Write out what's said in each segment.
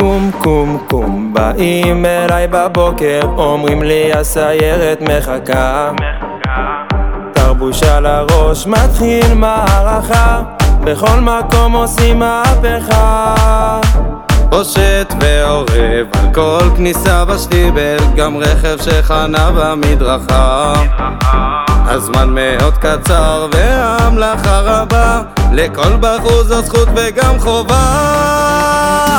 קום קום קום. באים אליי בבוקר אומרים לי הסיירת מחכה. תרבוש על הראש מתחיל מערכה. בכל מקום עושים מהפכה. פושט ועורב על כל כניסה בשטיבל גם רכב שחנה במדרכה הזמן מאוד קצר והמלאכה רבה. לכל בחור זו זכות וגם חובה.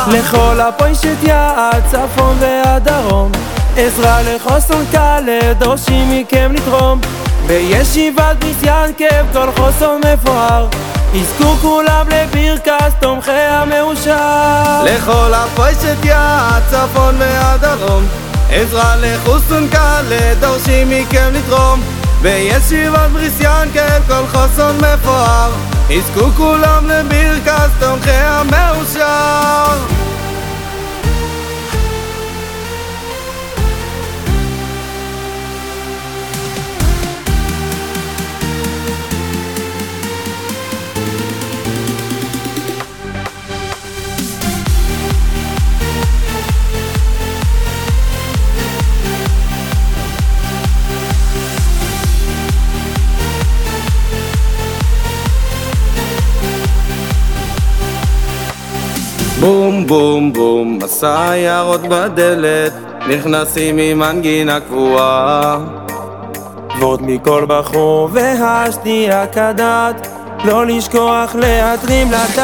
לכל הפוישת יעד צפון והדרום. עזרה לחוסון קל דורשים מכם לתרום. בישיבת בריס ינקב כל חוסון מפואר. יזכו כולם לברכז תומכי המאושר. לכל הפוישת יעד צפון והדרום. עזרה לחוסון קל דורשים מכם לתרום בישיבת בריס ינקב כל חוסון מפואר. יזכו כולם לברכז תומכי המאושר בום בום בום, הסיירות בדלת, נכנסים עם מנגינה קבועה. ועוד מכל בחור והשתייה כדת, לא לשכוח להתרים לדעת.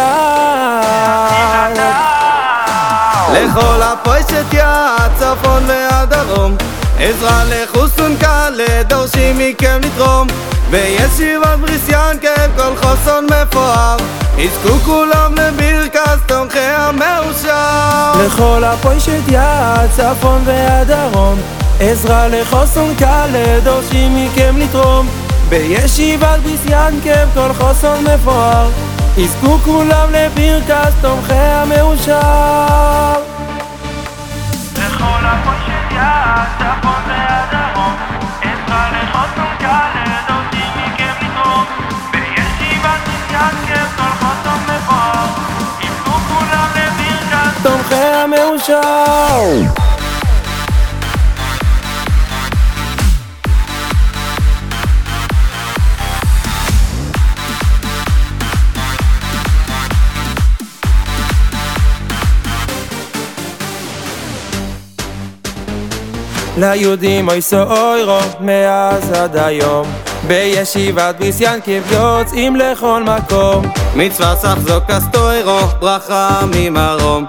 לכל הפוישת יד, צפון והדרום, עזרה לחוסון קל, דורשים מכם לתרום. וישיבת בריס ינקב, כל חוסון מפואר, יזכו כולם לברכז תומכי המאושר. לכל הפוישת יד, צפון והדרום, עזרה לחוסון קל, דורשים מכם לתרום. בישיבת בריס ינקב, כל חוסון מפואר, יזכו כולם לברכז תומכי המאושר. לכל הפוישת יד, תומכי המאושר. ליהודים אוי סוירו מאז עד היום בישיבת בריס ינקב יוצאים לכל מקום מצווה סחזוק אסטוירו, ברכה ממרום.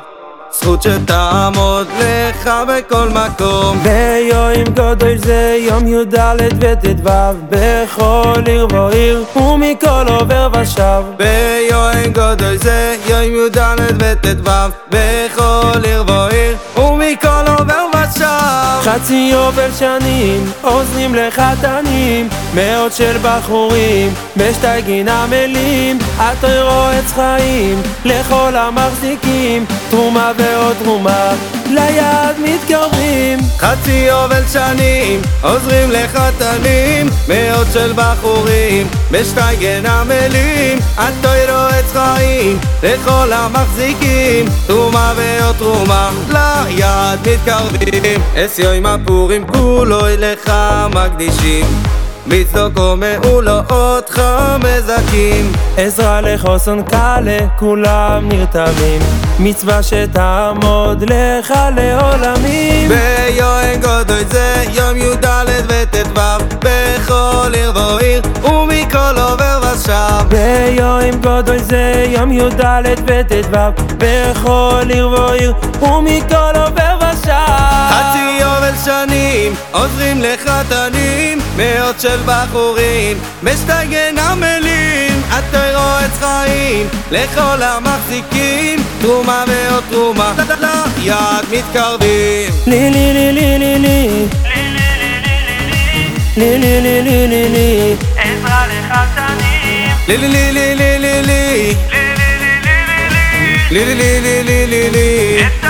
זכות שתעמוד לך בכל מקום. ביום גדול זה יום י"ד וט"ו בכל עיר ועיר ומכל עובר ושב ביום גדול זה יום י"ד וט"ו בכל עיר ועיר ומכל עובר ושב חצי יובל שנים עוזרים לחתנים מאות של בחורים בשתי גינה מלים התוירו עץ חיים לכל המחזיקים תרומה ועוד תרומה ליד מתקרבים חצי יובל שנים עוזרים לחתנים מאות של בחורים בשטייגן עמלים. התוירו עץ חיים לכל המחזיקים תרומה ועוד תרומה. ליד מתקרבים אס יום הפורים כולו לך מקדישים בצדוקו מעולו אותך מזכים. עזרה לחוסן קלה, כולם נרתמים. מצווה שתעמוד לך לעולמים. ביום גודל זה יום י"ד וט"ו בכל עיר ועיר ומכל עובר ושב. ביום גודל זה יום י"ד וט"ו בכל עיר ועיר ומכל שנים עוזרים לחתנים מאות של בחורים בשטייגן עמלים התוירו עץ חיים לכל המחזיקים תרומה ועוד תרומה ליד מתקרבים לי לי לי לי לי לי לי לי לי לי לי לי עזרה לחתנים לי לי לי לי לי לי לי לי לי לי לי לי לי לי לי